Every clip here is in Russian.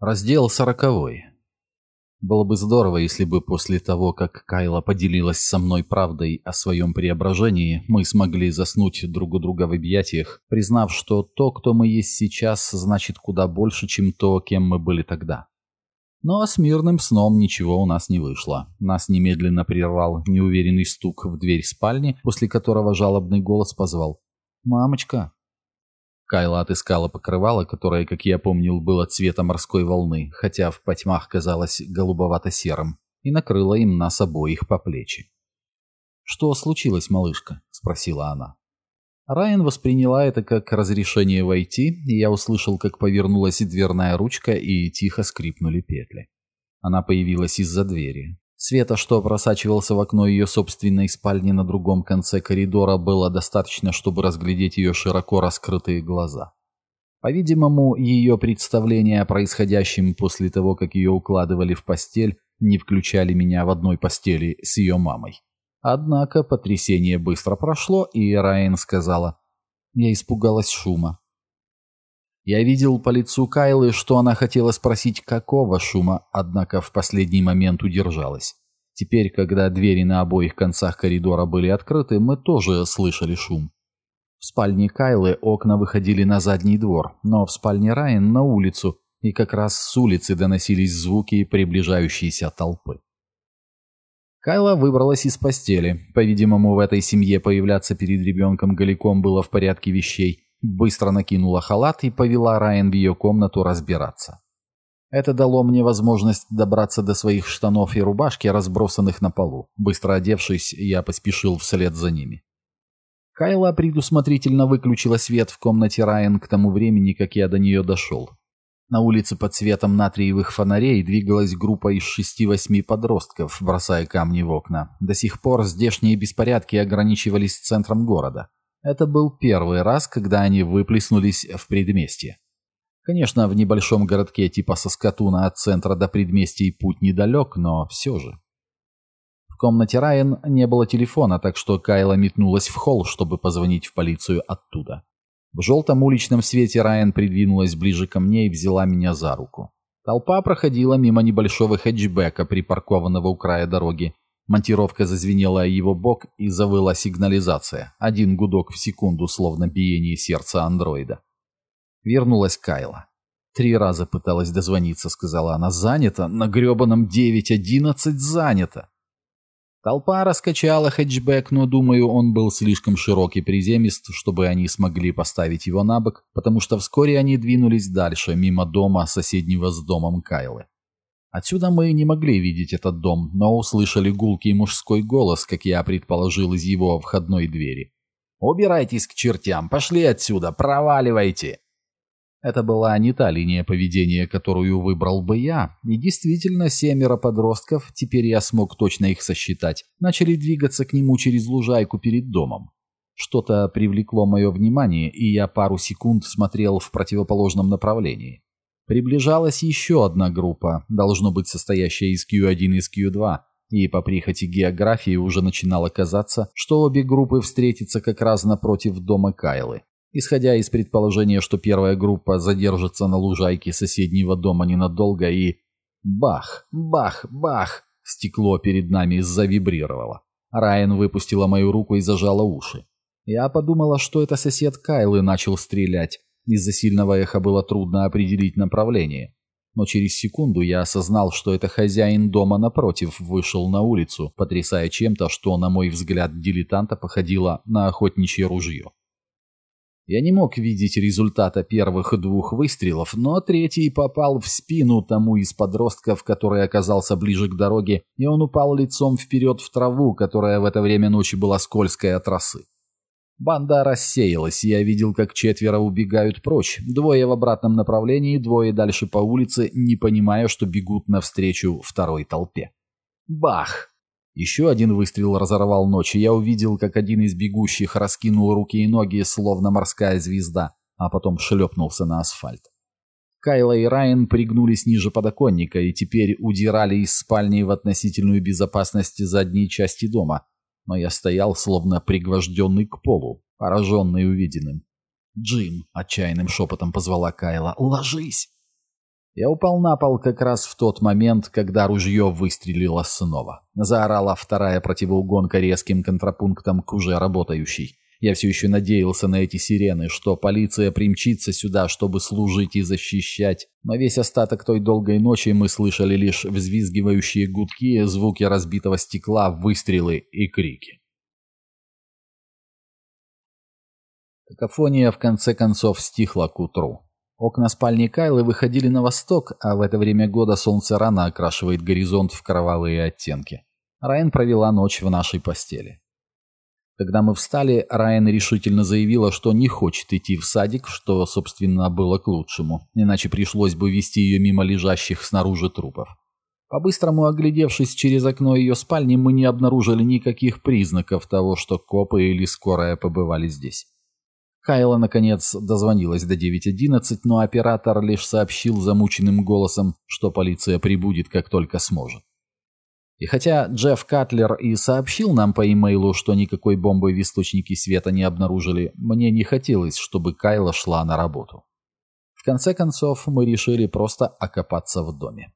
Раздел сороковой. Было бы здорово, если бы после того, как Кайла поделилась со мной правдой о своем преображении, мы смогли заснуть друг у друга в объятиях, признав, что то, кто мы есть сейчас, значит куда больше, чем то, кем мы были тогда. Но с мирным сном ничего у нас не вышло. Нас немедленно прервал неуверенный стук в дверь спальни, после которого жалобный голос позвал «Мамочка!». Кайла отыскала покрывало, которое, как я помнил, было цвета морской волны, хотя в потьмах казалось голубовато-серым, и накрыла им нас обоих по плечи. «Что случилось, малышка?» — спросила она. Райан восприняла это как разрешение войти, и я услышал, как повернулась дверная ручка и тихо скрипнули петли. Она появилась из-за двери. Света, что просачивался в окно ее собственной спальни на другом конце коридора, было достаточно, чтобы разглядеть ее широко раскрытые глаза. По-видимому, ее представления о происходящем после того, как ее укладывали в постель, не включали меня в одной постели с ее мамой. Однако потрясение быстро прошло, и Райан сказала, «Я испугалась шума. Я видел по лицу Кайлы, что она хотела спросить, какого шума, однако в последний момент удержалась. Теперь, когда двери на обоих концах коридора были открыты, мы тоже слышали шум. В спальне Кайлы окна выходили на задний двор, но в спальне Райан на улицу, и как раз с улицы доносились звуки приближающейся толпы. Кайла выбралась из постели. По-видимому, в этой семье появляться перед ребенком голиком было в порядке вещей быстро накинула халат и повела Райан в ее комнату разбираться. Это дало мне возможность добраться до своих штанов и рубашки, разбросанных на полу. Быстро одевшись, я поспешил вслед за ними. Кайла предусмотрительно выключила свет в комнате Райан к тому времени, как я до нее дошел. На улице под светом натриевых фонарей двигалась группа из шести-восьми подростков, бросая камни в окна. До сих пор здешние беспорядки ограничивались центром города. Это был первый раз, когда они выплеснулись в предместье. Конечно, в небольшом городке типа Соскатуна от центра до предместий путь недалек, но все же. В комнате Райан не было телефона, так что Кайла метнулась в холл, чтобы позвонить в полицию оттуда. В желтом уличном свете Райан придвинулась ближе ко мне и взяла меня за руку. Толпа проходила мимо небольшого хэтчбека, припаркованного у края дороги, Монтировка зазвенела о его бок и завыла сигнализация. Один гудок в секунду, словно биение сердца андроида. Вернулась Кайла. «Три раза пыталась дозвониться», — сказала она. «Занято? На гребаном 9.11 занято!» Толпа раскачала хэтчбэк, но, думаю, он был слишком широкий приземист, чтобы они смогли поставить его на бок, потому что вскоре они двинулись дальше, мимо дома, соседнего с домом Кайлы. Отсюда мы не могли видеть этот дом, но услышали гулкий мужской голос, как я предположил, из его входной двери. «Убирайтесь к чертям! Пошли отсюда! Проваливайте!» Это была не та линия поведения, которую выбрал бы я, и действительно семеро подростков, теперь я смог точно их сосчитать, начали двигаться к нему через лужайку перед домом. Что-то привлекло мое внимание, и я пару секунд смотрел в противоположном направлении. Приближалась еще одна группа, должно быть состоящая из Q1 и из Q2, и по прихоти географии уже начинало казаться, что обе группы встретятся как раз напротив дома Кайлы. Исходя из предположения, что первая группа задержится на лужайке соседнего дома ненадолго и... Бах, бах, бах! Стекло перед нами завибрировало. Райан выпустила мою руку и зажала уши. Я подумала, что это сосед Кайлы начал стрелять, из-за сильного эха было трудно определить направление. Но через секунду я осознал, что это хозяин дома напротив вышел на улицу, потрясая чем-то, что, на мой взгляд, дилетанта походило на охотничье ружье. Я не мог видеть результата первых двух выстрелов, но третий попал в спину тому из подростков, который оказался ближе к дороге, и он упал лицом вперед в траву, которая в это время ночи была скользкой от росы. Банда рассеялась, я видел, как четверо убегают прочь, двое в обратном направлении, двое дальше по улице, не понимая, что бегут навстречу второй толпе. Бах! Еще один выстрел разорвал ночь, и я увидел, как один из бегущих раскинул руки и ноги, словно морская звезда, а потом шлепнулся на асфальт. Кайла и Райан пригнулись ниже подоконника и теперь удирали из спальни в относительную безопасность задней части дома, но я стоял, словно пригвожденный к полу, пораженный увиденным. «Джим!» — отчаянным шепотом позвала Кайла. «Ложись!» Я упал на пол как раз в тот момент, когда ружье выстрелило снова. Заорала вторая противоугонка резким контрапунктом к уже работающей. Я все еще надеялся на эти сирены, что полиция примчится сюда, чтобы служить и защищать. Но весь остаток той долгой ночи мы слышали лишь взвизгивающие гудки, звуки разбитого стекла, выстрелы и крики. Какофония в конце концов стихла к утру. Окна спальни Кайлы выходили на восток, а в это время года солнце рано окрашивает горизонт в кровавые оттенки. Райан провела ночь в нашей постели. Когда мы встали, Райан решительно заявила, что не хочет идти в садик, что, собственно, было к лучшему, иначе пришлось бы вести ее мимо лежащих снаружи трупов. По-быстрому оглядевшись через окно ее спальни, мы не обнаружили никаких признаков того, что копы или скорая побывали здесь. Кайла, наконец, дозвонилась до 9.11, но оператор лишь сообщил замученным голосом, что полиция прибудет, как только сможет. И хотя Джефф Катлер и сообщил нам по имейлу, что никакой бомбы в источнике света не обнаружили, мне не хотелось, чтобы Кайла шла на работу. В конце концов, мы решили просто окопаться в доме.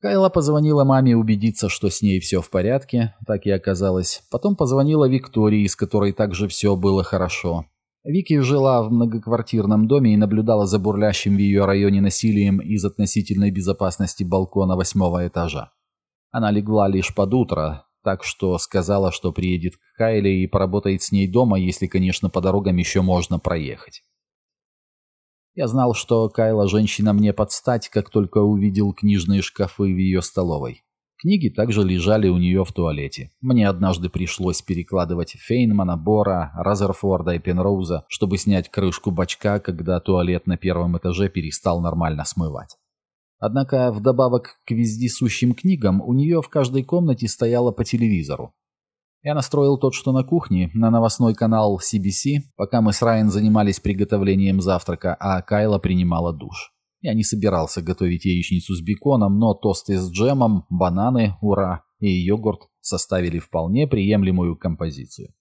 Кайла позвонила маме убедиться, что с ней все в порядке, так и оказалось. Потом позвонила Виктории, с которой также все было хорошо. Вики жила в многоквартирном доме и наблюдала за бурлящим в ее районе насилием из относительной безопасности балкона восьмого этажа. Она легла лишь под утро, так что сказала, что приедет к Кайле и поработает с ней дома, если, конечно, по дорогам еще можно проехать. Я знал, что Кайла женщина мне подстать, как только увидел книжные шкафы в ее столовой. Книги также лежали у нее в туалете. Мне однажды пришлось перекладывать Фейнмана, Бора, Разерфорда и Пенроуза, чтобы снять крышку бачка, когда туалет на первом этаже перестал нормально смывать. Однако, вдобавок к вездесущим книгам, у нее в каждой комнате стояло по телевизору. Я настроил тот, что на кухне, на новостной канал CBC, пока мы с Райан занимались приготовлением завтрака, а Кайла принимала душ. Я не собирался готовить яичницу с беконом, но тосты с джемом, бананы, ура, и йогурт составили вполне приемлемую композицию.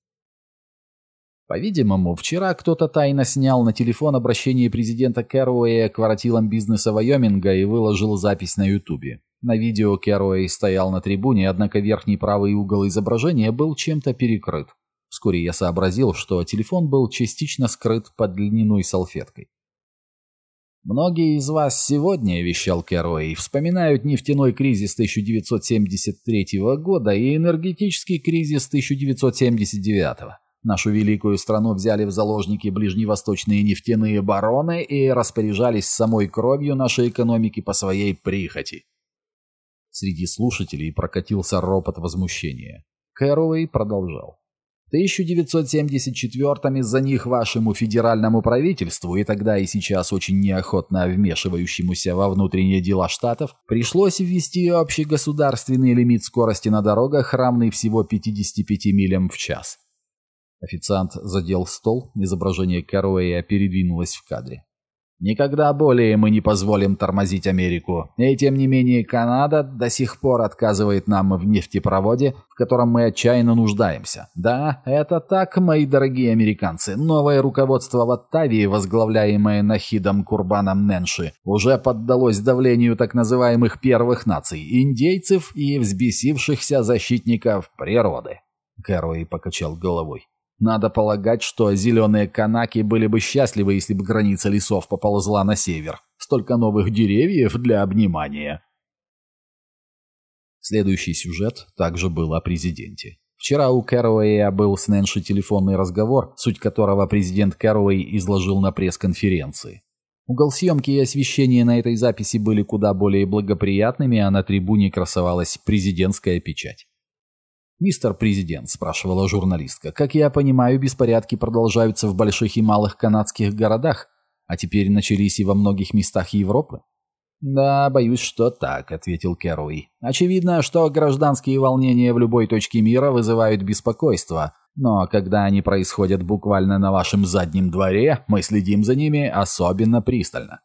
По-видимому, вчера кто-то тайно снял на телефон обращение президента Кэруэя к воротилам бизнеса Вайоминга и выложил запись на Ютубе. На видео Керуэй стоял на трибуне, однако верхний правый угол изображения был чем-то перекрыт. Вскоре я сообразил, что телефон был частично скрыт под льняной салфеткой. «Многие из вас сегодня, — вещал Керуэй, — вспоминают нефтяной кризис 1973 года и энергетический кризис 1979 Нашу великую страну взяли в заложники ближневосточные нефтяные бароны и распоряжались самой кровью нашей экономики по своей прихоти. Среди слушателей прокатился ропот возмущения. Кэруэй продолжал. В 1974-м из-за них вашему федеральному правительству и тогда и сейчас очень неохотно вмешивающемуся во внутренние дела штатов пришлось ввести общегосударственный лимит скорости на дорогах, равный всего 55 милям в час. Официант задел стол, изображение Кэруэя передвинулось в кадре. Никогда более мы не позволим тормозить Америку. И тем не менее Канада до сих пор отказывает нам в нефтепроводе, в котором мы отчаянно нуждаемся. Да, это так, мои дорогие американцы. Новое руководство в Оттавии, возглавляемое Нахидом Курбаном Ненши, уже поддалось давлению так называемых первых наций, индейцев и взбесившихся защитников природы. Кэруэй покачал головой. Надо полагать, что зеленые канаки были бы счастливы, если бы граница лесов поползла на север. Столько новых деревьев для обнимания. Следующий сюжет также был о президенте. Вчера у Кэруэя был с Нэнши телефонный разговор, суть которого президент Кэруэй изложил на пресс-конференции. Угол съемки и освещение на этой записи были куда более благоприятными, а на трибуне красовалась президентская печать. «Мистер Президент», — спрашивала журналистка, — «как я понимаю, беспорядки продолжаются в больших и малых канадских городах, а теперь начались и во многих местах Европы?» «Да, боюсь, что так», — ответил Керуи. «Очевидно, что гражданские волнения в любой точке мира вызывают беспокойство, но когда они происходят буквально на вашем заднем дворе, мы следим за ними особенно пристально».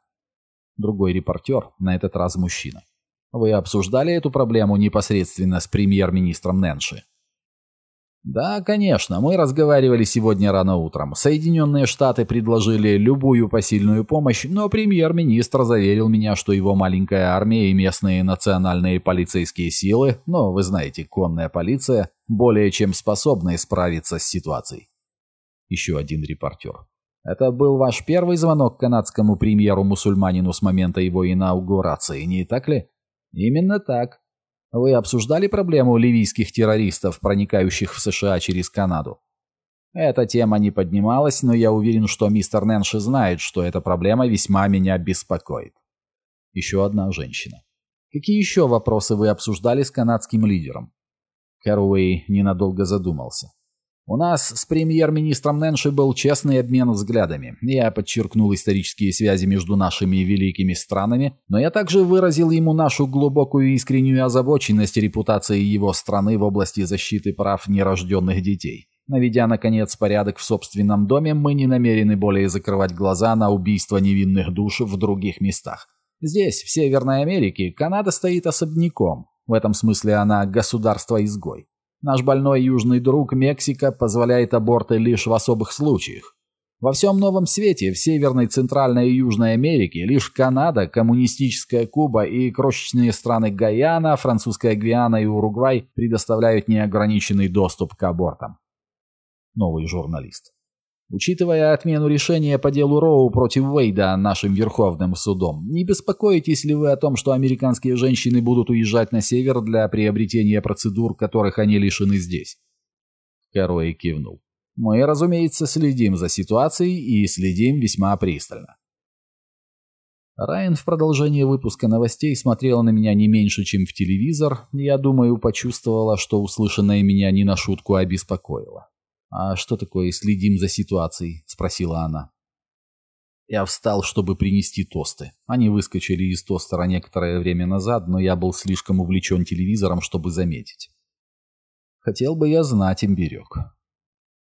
Другой репортер, на этот раз мужчина. Вы обсуждали эту проблему непосредственно с премьер-министром Нэнши? Да, конечно, мы разговаривали сегодня рано утром. Соединенные Штаты предложили любую посильную помощь, но премьер-министр заверил меня, что его маленькая армия и местные национальные полицейские силы, ну, вы знаете, конная полиция, более чем способны справиться с ситуацией. Еще один репортер. Это был ваш первый звонок канадскому премьеру-мусульманину с момента его инаугурации, не так ли? Именно так. Вы обсуждали проблему ливийских террористов, проникающих в США через Канаду? Эта тема не поднималась, но я уверен, что мистер Нэнши знает, что эта проблема весьма меня беспокоит. Еще одна женщина. Какие еще вопросы вы обсуждали с канадским лидером? Кэрруэй ненадолго задумался. У нас с премьер-министром Нэнши был честный обмен взглядами. Я подчеркнул исторические связи между нашими великими странами, но я также выразил ему нашу глубокую искреннюю озабоченность репутацией его страны в области защиты прав нерожденных детей. Наведя, наконец, порядок в собственном доме, мы не намерены более закрывать глаза на убийство невинных душ в других местах. Здесь, в Северной Америке, Канада стоит особняком. В этом смысле она государство-изгой. Наш больной южный друг Мексика позволяет аборты лишь в особых случаях. Во всем новом свете, в Северной, Центральной и Южной Америке, лишь Канада, коммунистическая Куба и крошечные страны Гаяна, Французская Гвиана и Уругвай предоставляют неограниченный доступ к абортам. Новый журналист. Учитывая отмену решения по делу Роу против Уэйда нашим Верховным судом, не беспокоитесь ли вы о том, что американские женщины будут уезжать на север для приобретения процедур, которых они лишены здесь? Кэруэй кивнул. Мы, разумеется, следим за ситуацией и следим весьма пристально. Райан в продолжении выпуска новостей смотрела на меня не меньше, чем в телевизор, и я думаю, почувствовала, что услышанное меня не на шутку обеспокоило. «А что такое следим за ситуацией?» – спросила она. Я встал, чтобы принести тосты. Они выскочили из тостера некоторое время назад, но я был слишком увлечен телевизором, чтобы заметить. Хотел бы я знать им берег.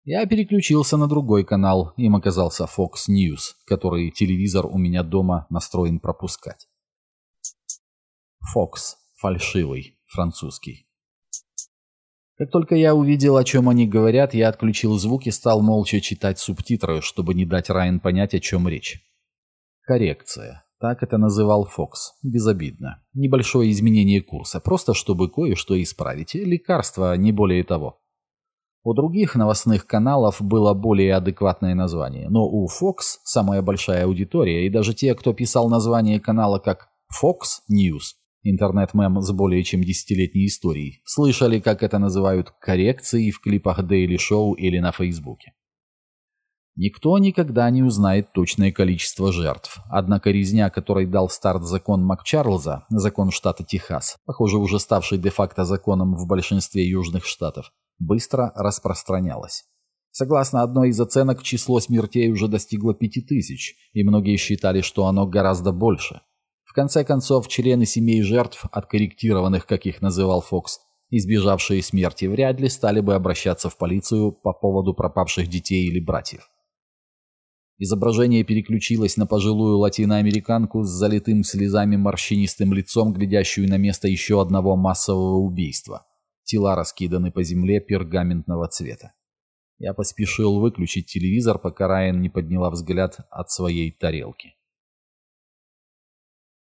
Я переключился на другой канал, им оказался Fox News, который телевизор у меня дома настроен пропускать. Fox. Фальшивый. Французский. Как только я увидел, о чем они говорят, я отключил звук и стал молча читать субтитры, чтобы не дать Райан понять, о чем речь. Коррекция. Так это называл Фокс. Безобидно. Небольшое изменение курса, просто чтобы кое-что исправить. Лекарство, не более того. У других новостных каналов было более адекватное название, но у Fox самая большая аудитория, и даже те, кто писал название канала как Fox News, интернет-мем с более чем десятилетней историей, слышали, как это называют коррекцией в клипах Daily Show или на Фейсбуке. Никто никогда не узнает точное количество жертв, однако резня, которой дал старт закон МакЧарльза, закон штата Техас, похоже уже ставший де-факто законом в большинстве южных штатов, быстро распространялась. Согласно одной из оценок, число смертей уже достигло 5000, и многие считали, что оно гораздо больше – в конце концов, члены семей жертв, откорректированных, как их называл Фокс, избежавшие смерти, вряд ли стали бы обращаться в полицию по поводу пропавших детей или братьев. Изображение переключилось на пожилую латиноамериканку с залитым слезами морщинистым лицом, глядящую на место еще одного массового убийства. Тела раскиданы по земле пергаментного цвета. Я поспешил выключить телевизор, пока Райан не подняла взгляд от своей тарелки.